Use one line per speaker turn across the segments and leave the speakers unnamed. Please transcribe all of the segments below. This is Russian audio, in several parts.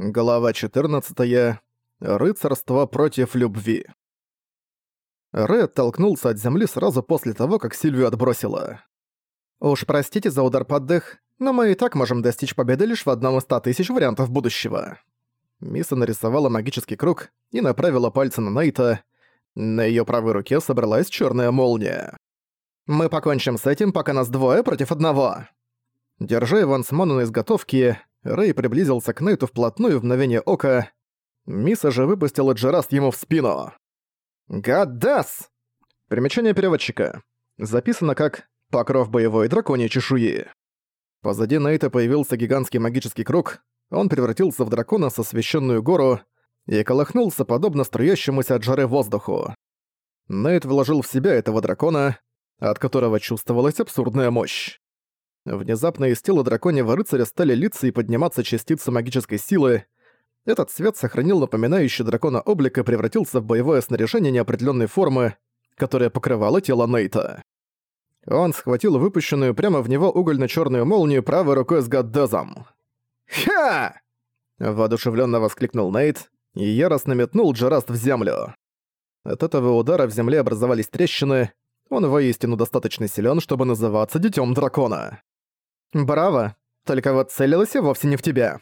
Глава 14. Рыцарство против любви. Рэй оттолкнулся от земли сразу после того, как Сильвию отбросила. «Уж простите за удар под дых, но мы и так можем достичь победы лишь в одном из ста тысяч вариантов будущего». Миса нарисовала магический круг и направила пальцы на Нейта. На её правой руке собралась чёрная молния. «Мы покончим с этим, пока нас двое против одного». Держа Иван Сману на изготовке, Рэй приблизился к Нейту вплотную в мгновение ока. Миса же выпустила Джераст ему в спину. «Гадас!» Примечание переводчика. Записано как «покров боевой драконьей чешуи». Позади Нейта появился гигантский магический круг, он превратился в дракона со священную гору и колыхнулся подобно струящемуся от жары воздуху. Нейт вложил в себя этого дракона, от которого чувствовалась абсурдная мощь. Внезапно из тела драконьего рыцаря стали литься и подниматься частицы магической силы. Этот свет сохранил напоминающий дракона облик и превратился в боевое снаряжение неопределенной формы, которое покрывало тело Нейта. Он схватил выпущенную прямо в него угольно черную молнию правой рукой с Гаддезом. «Ха!» – воодушевленно воскликнул Нейт и яростно метнул Джераст в землю. От этого удара в земле образовались трещины, он воистину достаточно силен, чтобы называться Детем Дракона. «Браво! Только вот целилась я вовсе не в тебя!»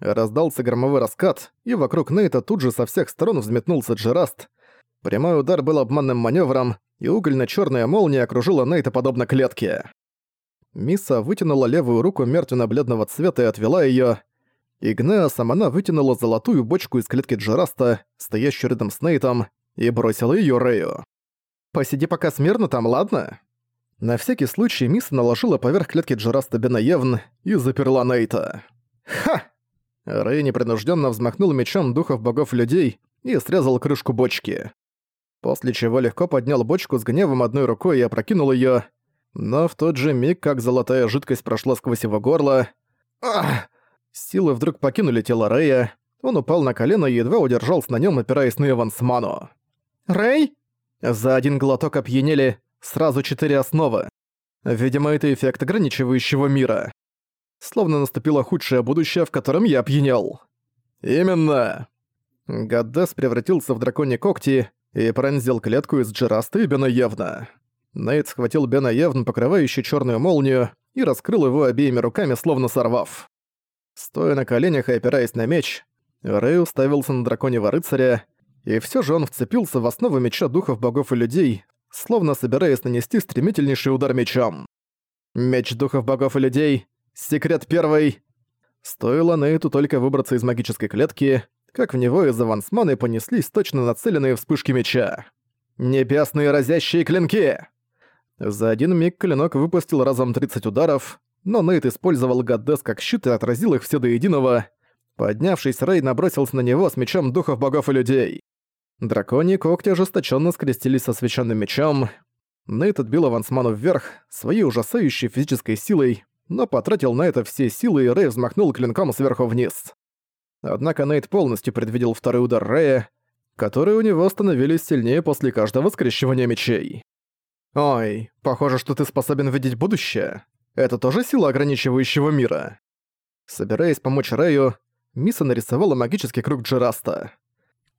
Раздался громовой раскат, и вокруг Нейта тут же со всех сторон взметнулся Джераст. Прямой удар был обманным маневром, и угольно черная молния окружила Нейта подобно клетке. Миса вытянула левую руку мертвенно-бледного цвета и отвела ее. Игнеосом она вытянула золотую бочку из клетки Джераста, стоящую рядом с Нейтом, и бросила ее Рэю. «Посиди пока смирно там, ладно?» На всякий случай мисс наложила поверх клетки Джераста Бенаевн и заперла Нейта. «Ха!» Рэй непринужденно взмахнул мечом духов богов людей и срезал крышку бочки. После чего легко поднял бочку с гневом одной рукой и опрокинул ее, но в тот же миг, как золотая жидкость прошла сквозь его горло... Ах! Силы вдруг покинули тело Рэя, он упал на колено и едва удержался на нем, опираясь на Ивансману. «Рэй?» За один глоток опьянели Сразу четыре основы. Видимо, это эффект ограничивающего мира. Словно наступило худшее будущее, в котором я опьянел. Именно. Гаддес превратился в драконьи когти и пронзил клетку из Джераста и Бена. Нейт схватил Бена Евн, покрывающий черную молнию, и раскрыл его обеими руками, словно сорвав. Стоя на коленях и опираясь на меч, Рэй уставился на драконьего рыцаря, и все же он вцепился в основу меча духов богов и людей, словно собираясь нанести стремительнейший удар мечом. Меч духов богов и людей. Секрет первый. Стоило Нейту только выбраться из магической клетки, как в него из авансманы понеслись точно нацеленные вспышки меча. Небесные разящие клинки! За один миг клинок выпустил разом 30 ударов, но Нейт использовал Гаддес как щит и отразил их все до единого. Поднявшись, Рей набросился на него с мечом духов богов и людей. Драконьи когти ожесточенно скрестились со священным мечом. Нейт отбил Авансману вверх, своей ужасающей физической силой, но потратил на это все силы, и Рэй взмахнул клинком сверху вниз. Однако Нейт полностью предвидел второй удар Рэя, которые у него становились сильнее после каждого скрещивания мечей. «Ой, похоже, что ты способен видеть будущее. Это тоже сила ограничивающего мира». Собираясь помочь Рэю, Миса нарисовала магический круг Джераста.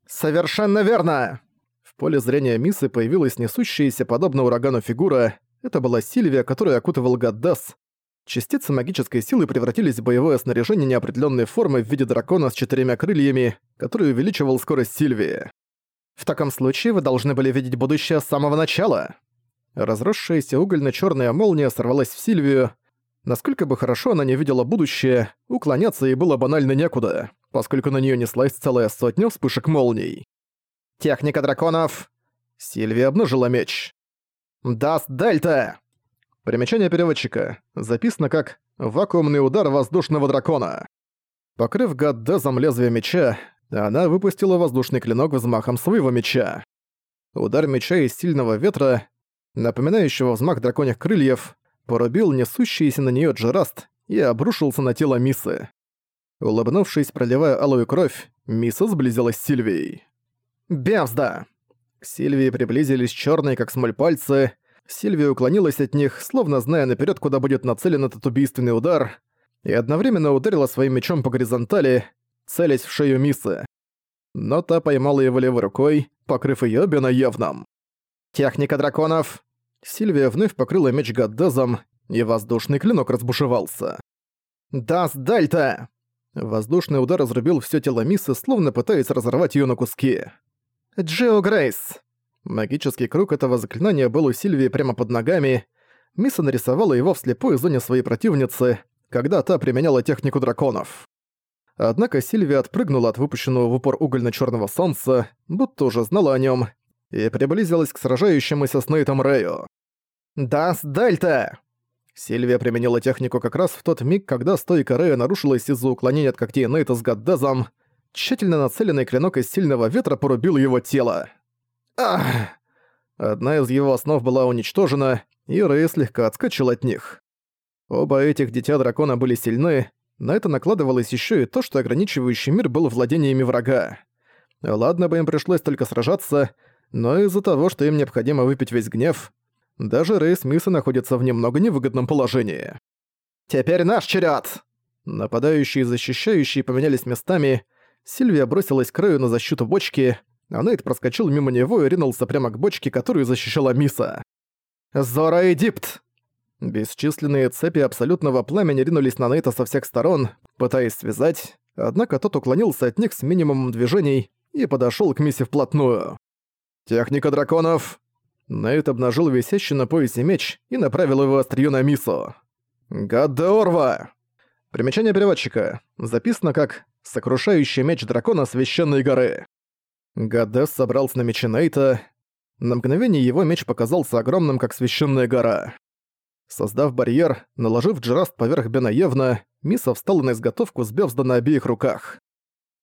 «Совершенно верно!» В поле зрения Мисы появилась несущаяся подобно урагану фигура. Это была Сильвия, которую окутывал Гаддас. Частицы магической силы превратились в боевое снаряжение неопределенной формы в виде дракона с четырьмя крыльями, который увеличивал скорость Сильвии. В таком случае вы должны были видеть будущее с самого начала. Разросшаяся угольно черная молния сорвалась в Сильвию. Насколько бы хорошо она не видела будущее, уклоняться ей было банально некуда поскольку на нее неслась целая сотня вспышек молний. «Техника драконов!» Сильвия обнажила меч. «Даст Дельта!» Примечание переводчика. Записано как «вакуумный удар воздушного дракона». Покрыв Гаддезом лезвие меча, она выпустила воздушный клинок взмахом своего меча. Удар меча из сильного ветра, напоминающего взмах драконьих крыльев, порубил несущийся на нее Джераст и обрушился на тело Мисы. Улыбнувшись, проливая алую кровь, Миса сблизилась с Сильвией. «Бявзда!» К Сильвии приблизились черные, как смоль пальцы. Сильвия уклонилась от них, словно зная наперед, куда будет нацелен этот убийственный удар, и одновременно ударила своим мечом по горизонтали. целясь в шею Мисы. Но та поймала его левой рукой, покрыв её бенаевным. «Техника драконов!» Сильвия вновь покрыла меч Гаддезом, и воздушный клинок разбушевался. «Дас Дельта!» Воздушный удар разрубил всё тело Мисы, словно пытаясь разорвать её на куски. «Джио Грейс!» Магический круг этого заклинания был у Сильвии прямо под ногами. Миса нарисовала его в слепой зоне своей противницы, когда та применяла технику драконов. Однако Сильвия отпрыгнула от выпущенного в упор угольно-чёрного солнца, будто уже знала о нём, и приблизилась к сражающемуся с Нейтом Рэю. «Дас Дельта!» Сильвия применила технику как раз в тот миг, когда стойка Рэя нарушилась из-за уклонения от когтей Нейта с Гаддезом. Тщательно нацеленный клинок из сильного ветра порубил его тело. Ах! Одна из его основ была уничтожена, и Рэй слегка отскочил от них. Оба этих дитя дракона были сильны, на это накладывалось еще и то, что ограничивающий мир был владениями врага. Ладно бы им пришлось только сражаться, но из-за того, что им необходимо выпить весь гнев, даже Рэй Миса находятся в немного невыгодном положении. «Теперь наш черед! Нападающие и защищающие поменялись местами, Сильвия бросилась к Рэю на защиту бочки, а Нейт проскочил мимо него и ринулся прямо к бочке, которую защищала Миса. «Зора Эдипт!» Бесчисленные цепи абсолютного пламени ринулись на Нейта со всех сторон, пытаясь связать, однако тот уклонился от них с минимумом движений и подошёл к Мисе вплотную. «Техника драконов!» Нейт обнажил висящий на поясе меч и направил его острию на Мису. «Гадеорва!» Примечание переводчика. Записано как «Сокрушающий меч дракона священной горы». Гадес собрался на мече Нейта. На мгновение его меч показался огромным, как священная гора. Создав барьер, наложив джераст поверх Бенаевна, Миса встала на изготовку с Бёвзда на обеих руках.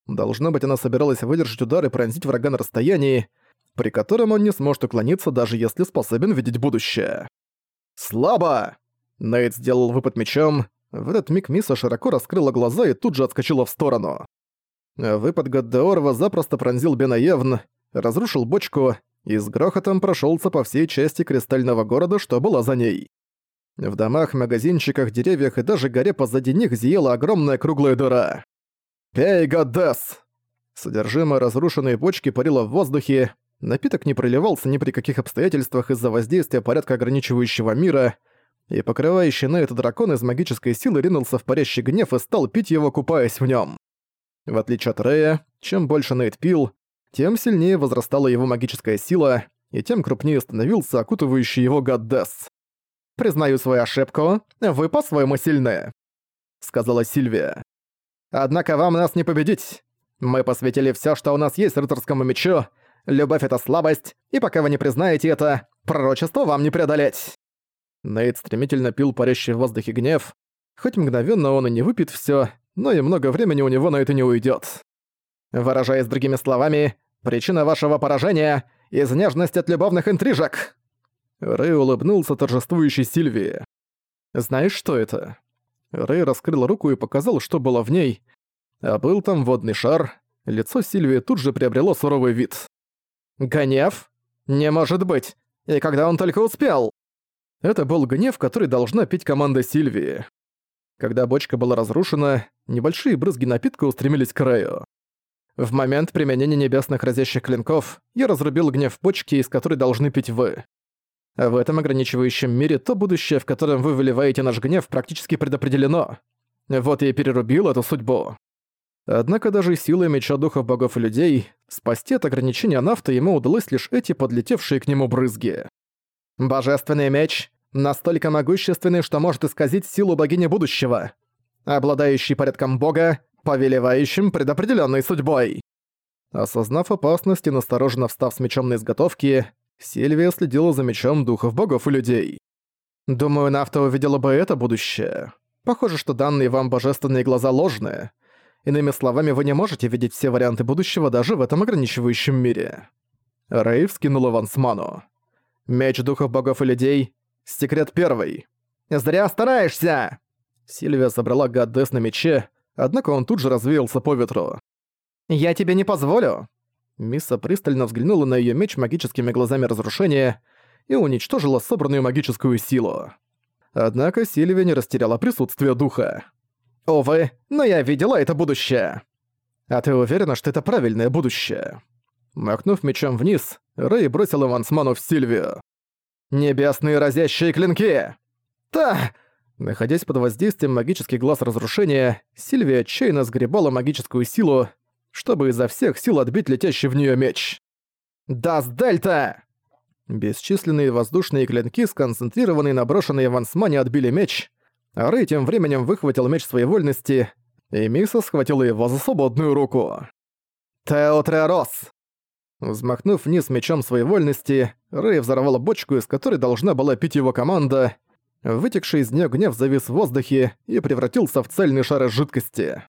Должно быть, она собиралась выдержать удар и пронзить врага на расстоянии, при котором он не сможет уклониться, даже если способен видеть будущее. «Слабо!» Нейт сделал выпад мечом. В этот миг Миса широко раскрыла глаза и тут же отскочила в сторону. Выпад Гаддеорова запросто пронзил Бенаевн, разрушил бочку и с грохотом прошелся по всей части кристального города, что была за ней. В домах, магазинчиках, деревьях и даже горе позади них зияла огромная круглая дыра. «Пей, Гаддес!» Содержимое разрушенной бочки парило в воздухе, напиток не проливался ни при каких обстоятельствах из-за воздействия порядка ограничивающего мира, и покрывающий на это дракон из магической силы ринулся в парящий гнев и стал пить его, купаясь в нем. В отличие от Рея, чем больше Нейт пил, тем сильнее возрастала его магическая сила, и тем крупнее становился окутывающий его Гаддес. «Признаю свою ошибку, вы по-своему сильны», — сказала Сильвия. «Однако вам нас не победить. Мы посвятили все, что у нас есть рыцарскому мечу. Любовь — это слабость, и пока вы не признаете это, пророчество вам не преодолеть». Нейт стремительно пил парящий в воздухе гнев. Хоть мгновенно он и не выпьет все, но и много времени у него на это не уйдет. Выражаясь другими словами, причина вашего поражения — из нежности от любовных интрижек!» Рэй улыбнулся торжествующей Сильвии. «Знаешь, что это?» Рэй раскрыл руку и показал, что было в ней, а был там водный шар. Лицо Сильвии тут же приобрело суровый вид. «Гнев? Не может быть! И когда он только успел?» Это был гнев, который должна пить команда Сильвии. Когда бочка была разрушена, небольшие брызги напитка устремились к краю. В момент применения небесных разящих клинков я разрубил гнев бочки, из которой должны пить вы. В этом ограничивающем мире то будущее, в котором вы выливаете наш гнев, практически предопределено. Вот я и перерубил эту судьбу. Однако даже силой меча духов богов и людей спасти от ограничения нафты ему удалось лишь эти подлетевшие к нему брызги. Божественный меч настолько могущественный, что может исказить силу богини будущего, обладающий порядком бога, повелевающим предопределенной судьбой. Осознав опасность и настороженно встав с мечом на изготовке, Сильвия следила за мечом духов богов и людей. Думаю, Нафта увидела бы это будущее. Похоже, что данные вам божественные глаза ложные. Иными словами, вы не можете видеть все варианты будущего даже в этом ограничивающем мире. Рэй вскинула Вансману. Меч духов богов и людей Секрет первый. «Зря стараешься!» Сильвия собрала Гаддес на мече, однако он тут же развеялся по ветру. «Я тебе не позволю!» Мисса пристально взглянула на её меч магическими глазами разрушения и уничтожила собранную магическую силу. Однако Сильвия не растеряла присутствие духа. «Увы, но я видела это будущее!» А ты уверена, что это правильное будущее?» Махнув мечом вниз, Рэй бросил Ивансману в Сильвию. «Небесные разящие клинки!» «Та!» Находясь под воздействием магических глаз разрушения, Сильвия отчаянно сгребала магическую силу, чтобы изо всех сил отбить летящий в нее меч. «Дас Дельта!» Бесчисленные воздушные клинки, сконцентрированные на брошенной Вансмане, отбили меч, Рэй тем временем выхватил меч своей вольности, и Миса схватила его за свободную руку. «Теотреорос!» Взмахнув вниз мечом своей вольности, Рэй взорвала бочку, из которой должна была пить его команда. Вытекший из нее гнев завис в воздухе и превратился в цельный шар из жидкости.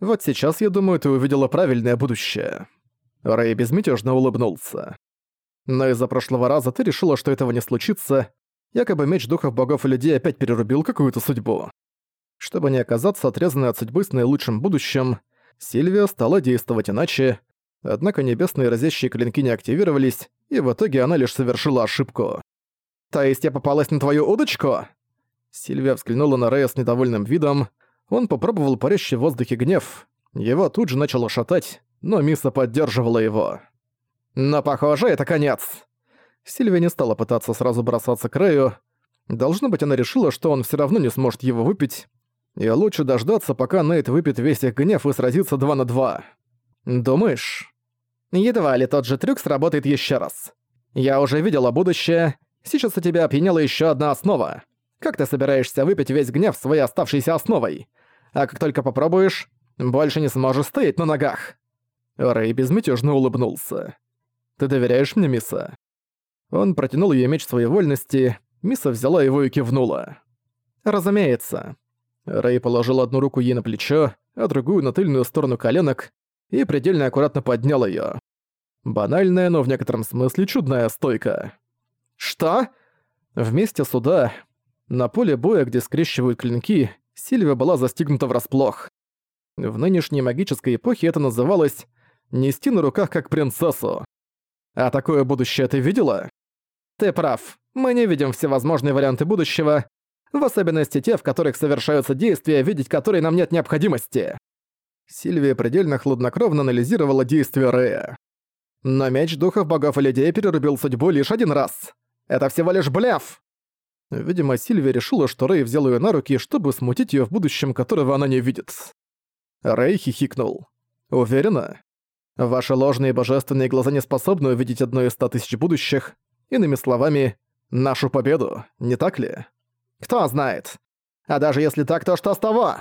«Вот сейчас, я думаю, ты увидела правильное будущее». Рэй безмятежно улыбнулся. Но из-за прошлого раза ты решила, что этого не случится, якобы меч духов богов и людей опять перерубил какую-то судьбу. Чтобы не оказаться отрезанной от судьбы с наилучшим будущим, Сильвия стала действовать иначе, однако небесные разящие клинки не активировались, и в итоге она лишь совершила ошибку. «То есть я попалась на твою удочку?» Сильвия взглянула на Рэя с недовольным видом, он попробовал парящий в воздухе гнев, его тут же начало шатать, но Миса поддерживала его. Но, похоже, это конец. Сильвия не стала пытаться сразу бросаться к Рэю. Должно быть, она решила, что он все равно не сможет его выпить, и лучше дождаться, пока Нейт выпьет весь их гнев и сразится два на два. Думаешь? Едва ли тот же трюк сработает еще раз. Я уже видела будущее, сейчас у тебя опьянела еще одна основа. Как ты собираешься выпить весь гнев своей оставшейся основой? А как только попробуешь, больше не сможешь стоять на ногах. Рэй безмятежно улыбнулся. «Ты доверяешь мне, Миса?» Он протянул ей меч своей вольности, Миса взяла его и кивнула. «Разумеется». Рэй положил одну руку ей на плечо, а другую на тыльную сторону коленок и предельно аккуратно поднял ее. Банальная, но в некотором смысле чудная стойка. «Что?» Вместе суда, на поле боя, где скрещивают клинки, Сильвия была застигнута врасплох. В нынешней магической эпохе это называлось «нести на руках как принцессу». А такое будущее ты видела? Ты прав. Мы не видим всевозможные варианты будущего, в особенности те, в которых совершаются действия, видеть которые нам нет необходимости. Сильвия предельно хладнокровно анализировала действия Рэя. Но меч духов богов и людей перерубил судьбу лишь один раз. Это всего лишь бляф. Видимо, Сильвия решила, что Рэй взял ее на руки, чтобы смутить ее в будущем, которого она не видит. Рэй хихикнул. «Уверена? Ваши ложные божественные глаза не способны увидеть одно из ста тысяч будущих. Иными словами, нашу победу, не так ли? Кто знает. А даже если так, то что с того?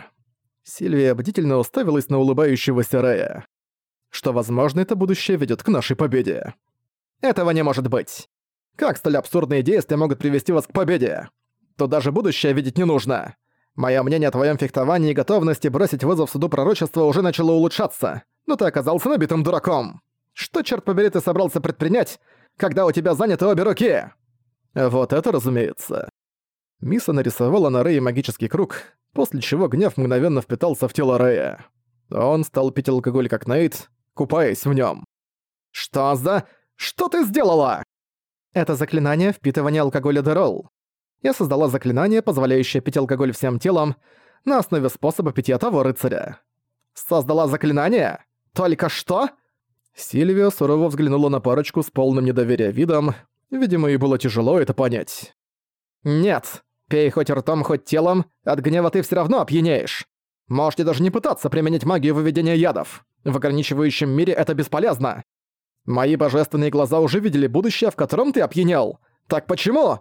Сильвия бдительно уставилась на улыбающегося Рея. Что, возможно, это будущее ведет к нашей победе. Этого не может быть. Как столь абсурдные действия могут привести вас к победе? Тут даже будущее видеть не нужно. Моё мнение о твоём фехтовании и готовности бросить вызов суду пророчества уже начало улучшаться но ты оказался набитым дураком. Что, черт побери, ты собрался предпринять, когда у тебя заняты обе руки?» Вот это разумеется. Миса нарисовала на Рэе магический круг, после чего гнев мгновенно впитался в тело Рэя. Он стал пить алкоголь как Нейт, купаясь в нем. «Что за... Что ты сделала?» Это заклинание впитывания алкоголя Дерол. Я создала заклинание, позволяющее пить алкоголь всем телом, на основе способа питья того рыцаря. Создала заклинание? «Только что?» Сильвия сурово взглянула на парочку с полным недоверия видом. Видимо, ей было тяжело это понять. «Нет, пей хоть ртом, хоть телом, от гнева ты все равно опьянеешь. Можете даже не пытаться применить магию выведения ядов. В ограничивающем мире это бесполезно. Мои божественные глаза уже видели будущее, в котором ты опьянел. Так почему?»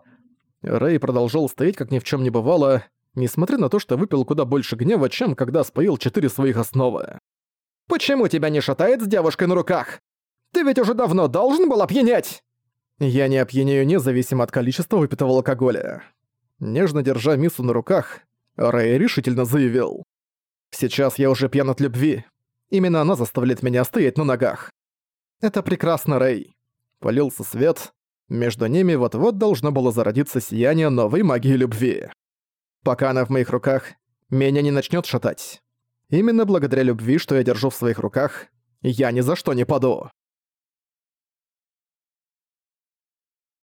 Рэй продолжал стоять, как ни в чем не бывало, несмотря на то, что выпил куда больше гнева, чем когда споил четыре своих основы. Почему тебя не шатает с девушкой на руках? Ты ведь уже давно должен был опьянеть!» Я не опьянею независимо от количества выпитого алкоголя. Нежно держа Мису на руках, Рэй решительно заявил. «Сейчас я уже пьян от любви. Именно она заставляет меня стоять на ногах. Это прекрасно, Рэй». Полился свет. Между ними вот-вот должно было зародиться сияние новой магии любви. Пока она в моих руках, меня не начнет шатать. Именно благодаря любви, что я держу в своих руках, я ни за что не паду.